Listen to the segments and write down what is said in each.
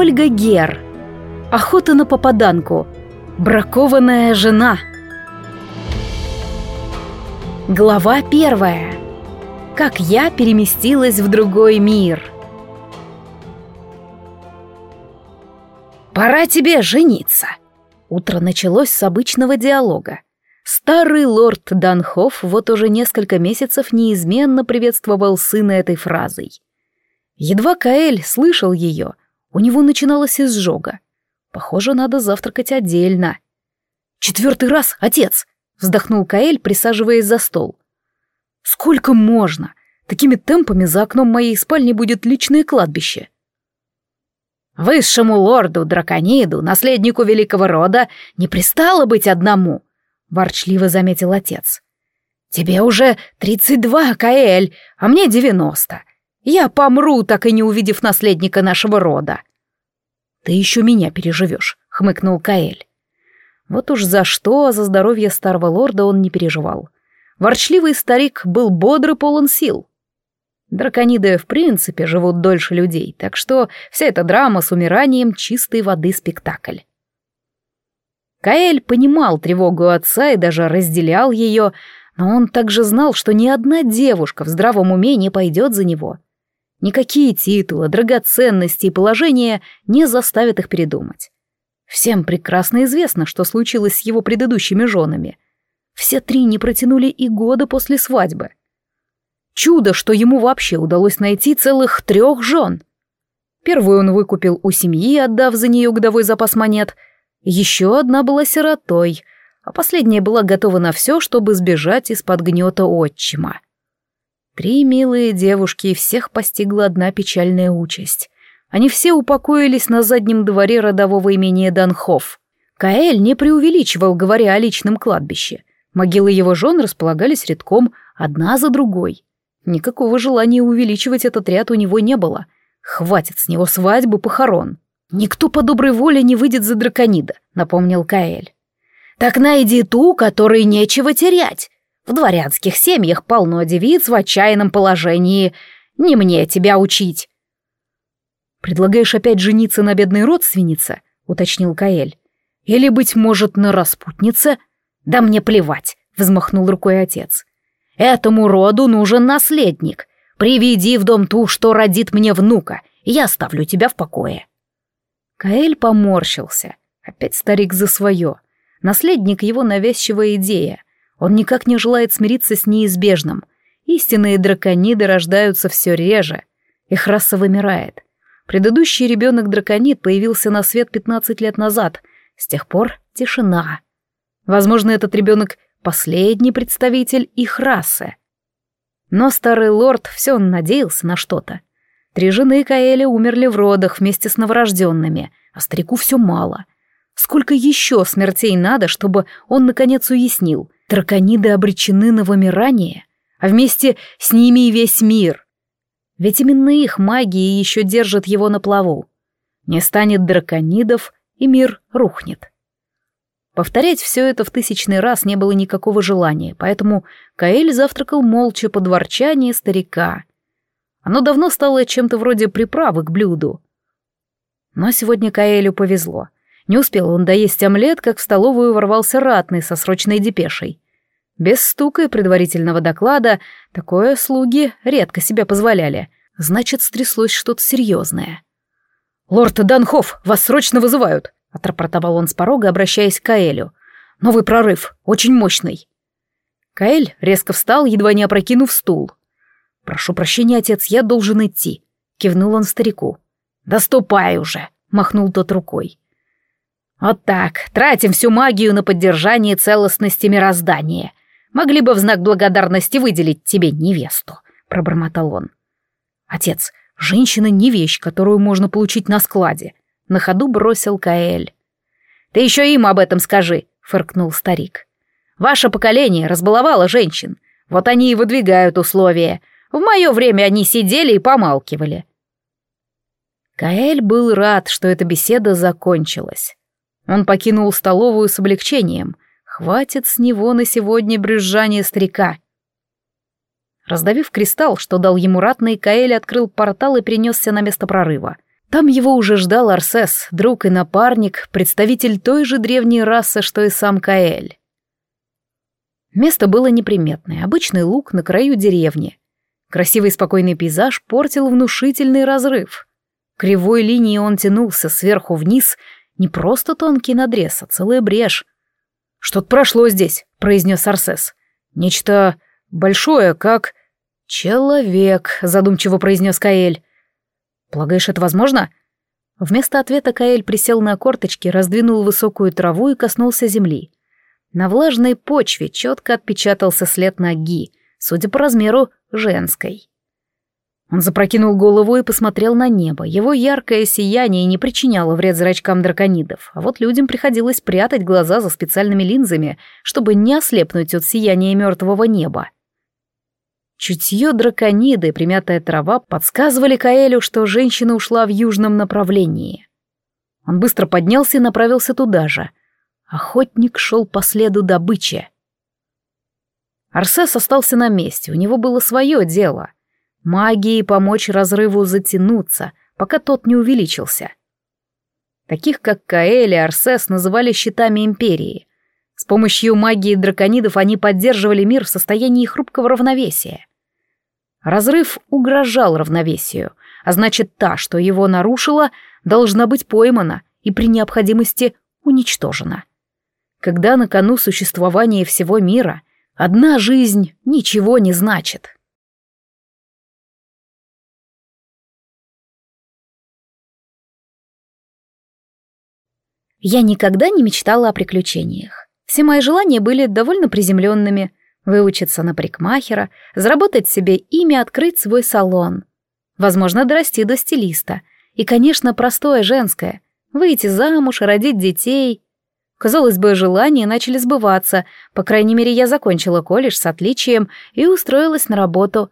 Ольга Гер. Охота на попаданку. Бракованная жена. Глава первая. Как я переместилась в другой мир. «Пора тебе жениться!» Утро началось с обычного диалога. Старый лорд Данхоф вот уже несколько месяцев неизменно приветствовал сына этой фразой. Едва Каэль слышал ее, у него начиналась изжога. Похоже, надо завтракать отдельно. «Четвертый раз, отец!» — вздохнул Каэль, присаживаясь за стол. «Сколько можно? Такими темпами за окном моей спальни будет личное кладбище». Высшему лорду Дракониду, наследнику великого рода, не пристало быть одному, ворчливо заметил отец. Тебе уже тридцать два, Каэль, а мне девяносто. Я помру, так и не увидев наследника нашего рода. Ты еще меня переживешь, хмыкнул Каэль. Вот уж за что, а за здоровье старого лорда он не переживал. Ворчливый старик был бодр и полон сил. Дракониды в принципе живут дольше людей, так что вся эта драма с умиранием чистой воды спектакль. Каэль понимал тревогу отца и даже разделял ее, но он также знал, что ни одна девушка в здравом уме не пойдет за него. Никакие титулы, драгоценности и положения не заставят их передумать. Всем прекрасно известно, что случилось с его предыдущими женами. Все три не протянули и года после свадьбы — Чудо, что ему вообще удалось найти целых трех жен. Первую он выкупил у семьи, отдав за нее годовой запас монет. Еще одна была сиротой, а последняя была готова на все, чтобы сбежать из-под гнета отчима. Три милые девушки, и всех постигла одна печальная участь. Они все упокоились на заднем дворе родового имения Данхов. Каэль не преувеличивал, говоря о личном кладбище. Могилы его жен располагались редком, одна за другой. Никакого желания увеличивать этот ряд у него не было. Хватит с него свадьбы, похорон. Никто по доброй воле не выйдет за драконида, напомнил Каэль. Так найди ту, которой нечего терять. В дворянских семьях полно девиц в отчаянном положении. Не мне тебя учить. Предлагаешь опять жениться на бедной родственнице? уточнил Каэль. Или, быть может, на распутнице? Да мне плевать, взмахнул рукой отец. Этому роду нужен наследник. Приведи в дом ту, что родит мне внука, и я оставлю тебя в покое». Каэль поморщился. Опять старик за свое. Наследник его навязчивая идея. Он никак не желает смириться с неизбежным. Истинные дракониды рождаются все реже. Их раса вымирает. Предыдущий ребенок-драконид появился на свет 15 лет назад. С тех пор тишина. Возможно, этот ребенок последний представитель их расы. Но старый лорд все надеялся на что-то. Три жены Каэля умерли в родах вместе с новорожденными, а старику все мало. Сколько еще смертей надо, чтобы он наконец уяснил, дракониды обречены на вымирание, а вместе с ними и весь мир. Ведь именно их магия еще держит его на плаву. Не станет драконидов, и мир рухнет. Повторять все это в тысячный раз не было никакого желания, поэтому Каэль завтракал молча под ворчание старика. Оно давно стало чем-то вроде приправы к блюду. Но сегодня Каэлю повезло. Не успел он доесть омлет, как в столовую ворвался ратный со срочной депешей. Без стука и предварительного доклада такое слуги редко себе позволяли. Значит, стряслось что-то серьезное. «Лорд Данхоф, вас срочно вызывают!» — отрапортовал он с порога, обращаясь к Каэлю. «Новый прорыв, очень мощный». Каэль резко встал, едва не опрокинув стул. «Прошу прощения, отец, я должен идти», — кивнул он старику. «Да ступай уже», — махнул тот рукой. «Вот так, тратим всю магию на поддержание целостности мироздания. Могли бы в знак благодарности выделить тебе невесту», — пробормотал он. «Отец, женщина не вещь, которую можно получить на складе», на ходу бросил Каэль. «Ты еще им об этом скажи», — фыркнул старик. «Ваше поколение разбаловало женщин. Вот они и выдвигают условия. В мое время они сидели и помалкивали». Каэль был рад, что эта беседа закончилась. Он покинул столовую с облегчением. Хватит с него на сегодня брюзжание старика. Раздавив кристалл, что дал ему ратный, Каэль открыл портал и перенесся на место прорыва — Там его уже ждал Арсес, друг и напарник, представитель той же древней расы, что и сам Каэль. Место было неприметное, обычный луг на краю деревни. Красивый спокойный пейзаж портил внушительный разрыв. Кривой линией он тянулся сверху вниз, не просто тонкий надрез, а целая брешь. «Что-то прошло здесь», — произнес Арсес. «Нечто большое, как...» «Человек», — задумчиво произнес Каэль. «Полагаешь, это возможно?» Вместо ответа Каэль присел на корточки, раздвинул высокую траву и коснулся земли. На влажной почве четко отпечатался след ноги, судя по размеру, женской. Он запрокинул голову и посмотрел на небо. Его яркое сияние не причиняло вред зрачкам драконидов, а вот людям приходилось прятать глаза за специальными линзами, чтобы не ослепнуть от сияния мертвого неба. Чутье дракониды и примятая трава подсказывали Каэлю, что женщина ушла в южном направлении. Он быстро поднялся и направился туда же. Охотник шел по следу добычи. Арсес остался на месте, у него было свое дело. Магией помочь разрыву затянуться, пока тот не увеличился. Таких, как Каэль и Арсес, называли щитами Империи. С помощью магии драконидов они поддерживали мир в состоянии хрупкого равновесия. Разрыв угрожал равновесию, а значит, та, что его нарушила, должна быть поймана и при необходимости уничтожена. Когда на кону существования всего мира одна жизнь ничего не значит. Я никогда не мечтала о приключениях. Все мои желания были довольно приземленными. Выучиться на парикмахера, заработать себе имя, открыть свой салон. Возможно, дорасти до стилиста. И, конечно, простое женское. Выйти замуж, родить детей. Казалось бы, желания начали сбываться. По крайней мере, я закончила колледж с отличием и устроилась на работу.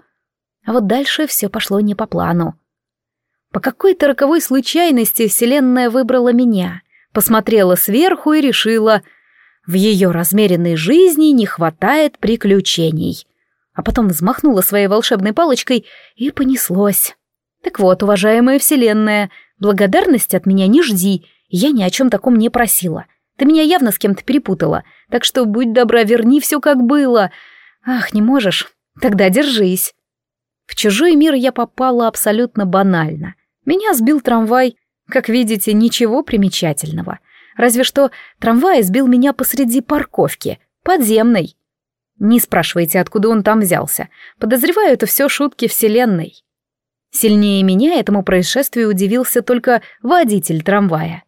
А вот дальше все пошло не по плану. По какой-то роковой случайности Вселенная выбрала меня, посмотрела сверху и решила, в ее размеренной жизни не хватает приключений. А потом взмахнула своей волшебной палочкой и понеслось. Так вот, уважаемая Вселенная, благодарность от меня не жди, я ни о чем таком не просила — ты меня явно с кем-то перепутала, так что будь добра, верни все как было. Ах, не можешь? Тогда держись. В чужой мир я попала абсолютно банально. Меня сбил трамвай. Как видите, ничего примечательного. Разве что трамвай сбил меня посреди парковки, подземной. Не спрашивайте, откуда он там взялся. Подозреваю, это все шутки вселенной. Сильнее меня этому происшествию удивился только водитель трамвая.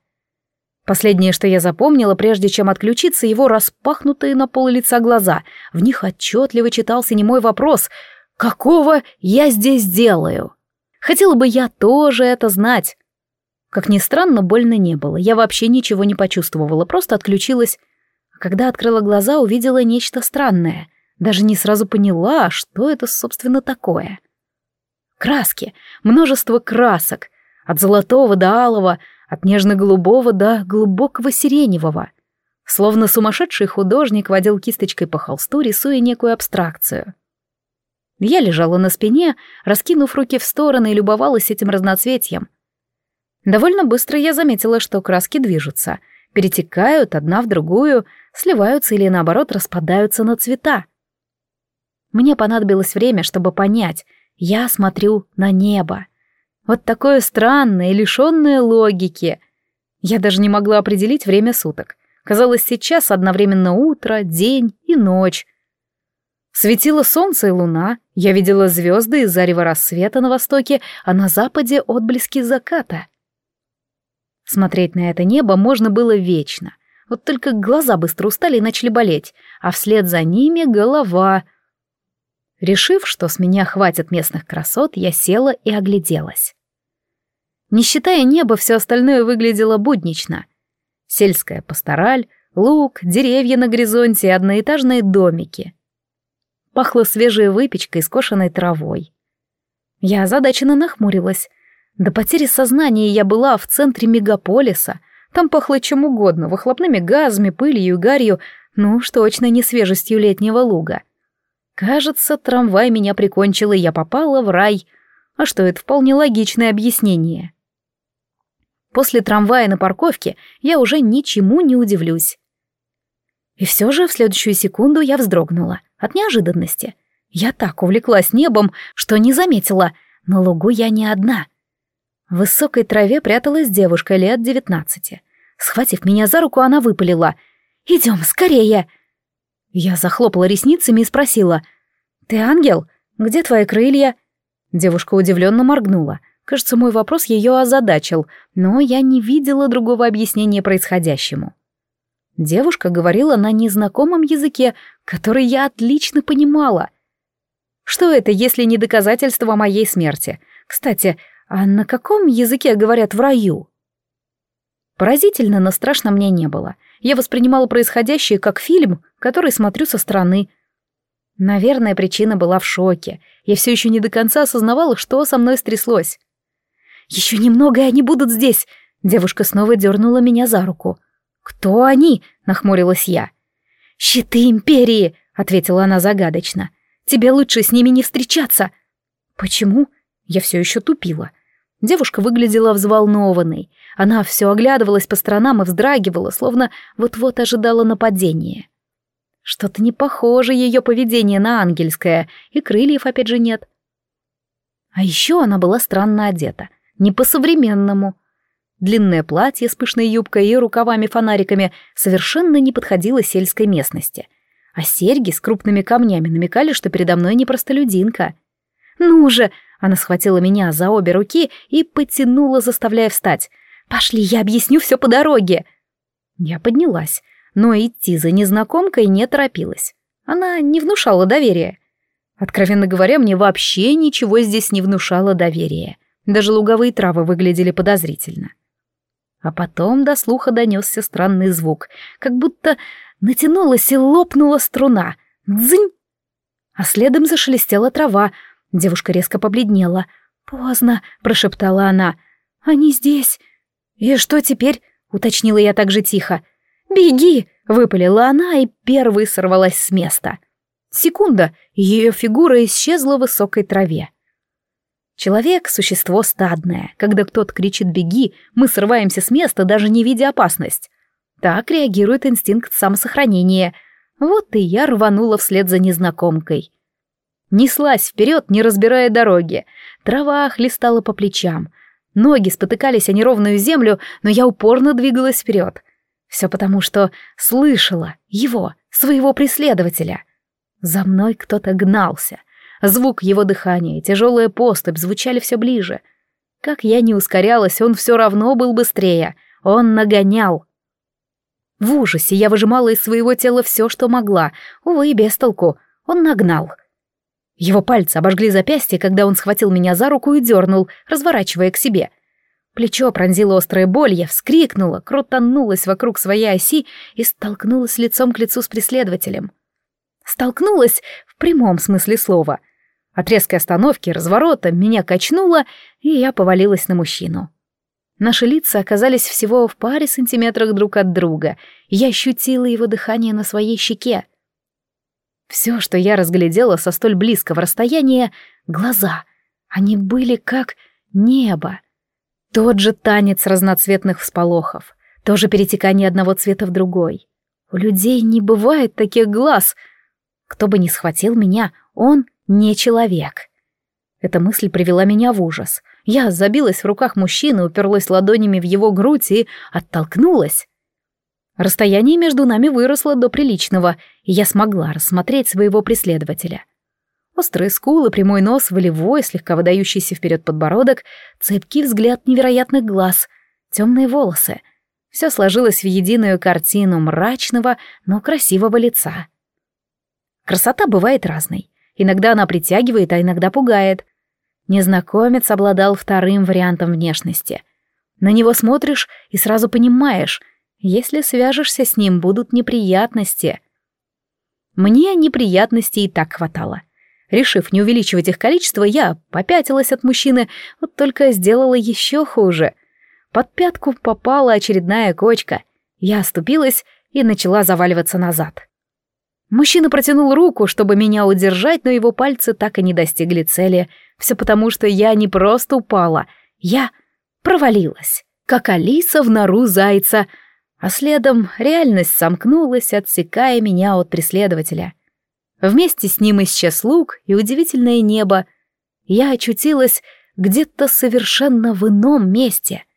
Последнее, что я запомнила, прежде чем отключиться, его распахнутые на пол лица глаза. В них отчетливо читался немой вопрос «Какого я здесь делаю?» Хотела бы я тоже это знать. Как ни странно, больно не было. Я вообще ничего не почувствовала, просто отключилась. А когда открыла глаза, увидела нечто странное. Даже не сразу поняла, что это, собственно, такое. Краски. Множество красок. От золотого до алого — от нежно-голубого до глубокого сиреневого. Словно сумасшедший художник водил кисточкой по холсту, рисуя некую абстракцию. Я лежала на спине, раскинув руки в стороны и любовалась этим разноцветием. Довольно быстро я заметила, что краски движутся, перетекают одна в другую, сливаются или, наоборот, распадаются на цвета. Мне понадобилось время, чтобы понять, я смотрю на небо. Вот такое странное, лишенное логики. Я даже не могла определить время суток. Казалось, сейчас одновременно утро, день и ночь. Светило солнце и луна, я видела звезды из зарева рассвета на востоке, а на западе отблески заката. Смотреть на это небо можно было вечно. Вот только глаза быстро устали и начали болеть, а вслед за ними голова. Решив, что с меня хватит местных красот, я села и огляделась. Не считая неба, все остальное выглядело буднично. Сельская пастораль, луг, деревья на горизонте и одноэтажные домики. Пахло свежей выпечкой, скошенной травой. Я озадаченно нахмурилась. До потери сознания я была в центре мегаполиса. Там пахло чем угодно, выхлопными газами, пылью и гарью, ну уж точно не свежестью летнего луга. Кажется, трамвай меня прикончил, и я попала в рай. А что, это вполне логичное объяснение. После трамвая на парковке я уже ничему не удивлюсь. И все же в следующую секунду я вздрогнула от неожиданности. Я так увлеклась небом, что не заметила, на лугу я не одна. В высокой траве пряталась девушка лет девятнадцати. Схватив меня за руку, она выпалила. «Идем, скорее!» Я захлопала ресницами и спросила. «Ты ангел? Где твои крылья?» Девушка удивленно моргнула. Кажется, мой вопрос ее озадачил, но я не видела другого объяснения происходящему. Девушка говорила на незнакомом языке, который я отлично понимала. Что это, если не доказательство моей смерти? Кстати, а на каком языке говорят в раю? Поразительно, но страшно мне не было. Я воспринимала происходящее как фильм, который смотрю со стороны. Наверное, причина была в шоке. Я все еще не до конца осознавала, что со мной стряслось. «Еще немного, и они будут здесь!» Девушка снова дернула меня за руку. «Кто они?» — нахмурилась я. «Щиты Империи!» — ответила она загадочно. «Тебе лучше с ними не встречаться!» «Почему?» Я все еще тупила. Девушка выглядела взволнованной. Она все оглядывалась по сторонам и вздрагивала, словно вот-вот ожидала нападения. Что-то не похоже ее поведение на ангельское, и крыльев опять же нет. А еще она была странно одета, не по-современному. Длинное платье с пышной юбкой и рукавами-фонариками совершенно не подходило сельской местности. А серьги с крупными камнями намекали, что передо мной не простолюдинка. «Ну же!» — она схватила меня за обе руки и потянула, заставляя встать. «Пошли, я объясню все по дороге!» Я поднялась, но идти за незнакомкой не торопилась. Она не внушала доверия. Откровенно говоря, мне вообще ничего здесь не внушало доверия. Даже луговые травы выглядели подозрительно. А потом до слуха донесся странный звук, как будто натянулась и лопнула струна. Дзынь! А следом зашелестела трава. Девушка резко побледнела. «Поздно», — прошептала она. «Они здесь». «И что теперь?» — уточнила я так же тихо. «Беги!» — выпалила она и первой сорвалась с места. Секунда, ее фигура исчезла в высокой траве. Человек — существо стадное. Когда кто-то кричит «беги», мы срываемся с места, даже не видя опасность. Так реагирует инстинкт самосохранения. Вот и я рванула вслед за незнакомкой. Неслась вперед, не разбирая дороги. Трава хлестала по плечам. Ноги спотыкались о неровную землю, но я упорно двигалась вперед. Все потому, что слышала его, своего преследователя. За мной кто-то гнался — Звук его дыхания и тяжелая поступь звучали все ближе. Как я не ускорялась, он все равно был быстрее. Он нагонял. В ужасе я выжимала из своего тела все, что могла. Увы, без толку. Он нагнал. Его пальцы обожгли запястье, когда он схватил меня за руку и дернул, разворачивая к себе. Плечо пронзило острая боль, я вскрикнула, крутанулась вокруг своей оси и столкнулась лицом к лицу с преследователем. Столкнулась в прямом смысле слова. От резкой остановки, разворота меня качнуло, и я повалилась на мужчину. Наши лица оказались всего в паре сантиметрах друг от друга, я ощутила его дыхание на своей щеке. Все, что я разглядела со столь близкого расстояния — глаза. Они были как небо. Тот же танец разноцветных всполохов, то же перетекание одного цвета в другой. У людей не бывает таких глаз. Кто бы ни схватил меня, он не человек. Эта мысль привела меня в ужас. Я забилась в руках мужчины, уперлась ладонями в его грудь и оттолкнулась. Расстояние между нами выросло до приличного, и я смогла рассмотреть своего преследователя. Острые скулы, прямой нос, волевой, слегка выдающийся вперед подбородок, цепкий взгляд невероятных глаз, темные волосы. Все сложилось в единую картину мрачного, но красивого лица. Красота бывает разной. Иногда она притягивает, а иногда пугает. Незнакомец обладал вторым вариантом внешности. На него смотришь и сразу понимаешь, если свяжешься с ним, будут неприятности. Мне неприятностей и так хватало. Решив не увеличивать их количество, я попятилась от мужчины, вот только сделала еще хуже. Под пятку попала очередная кочка. Я оступилась и начала заваливаться назад. Мужчина протянул руку, чтобы меня удержать, но его пальцы так и не достигли цели. Все потому, что я не просто упала, я провалилась. как Алиса в нору зайца, а следом реальность сомкнулась, отсекая меня от преследователя. Вместе с ним исчез лук и удивительное небо. Я очутилась где-то совершенно в ином месте —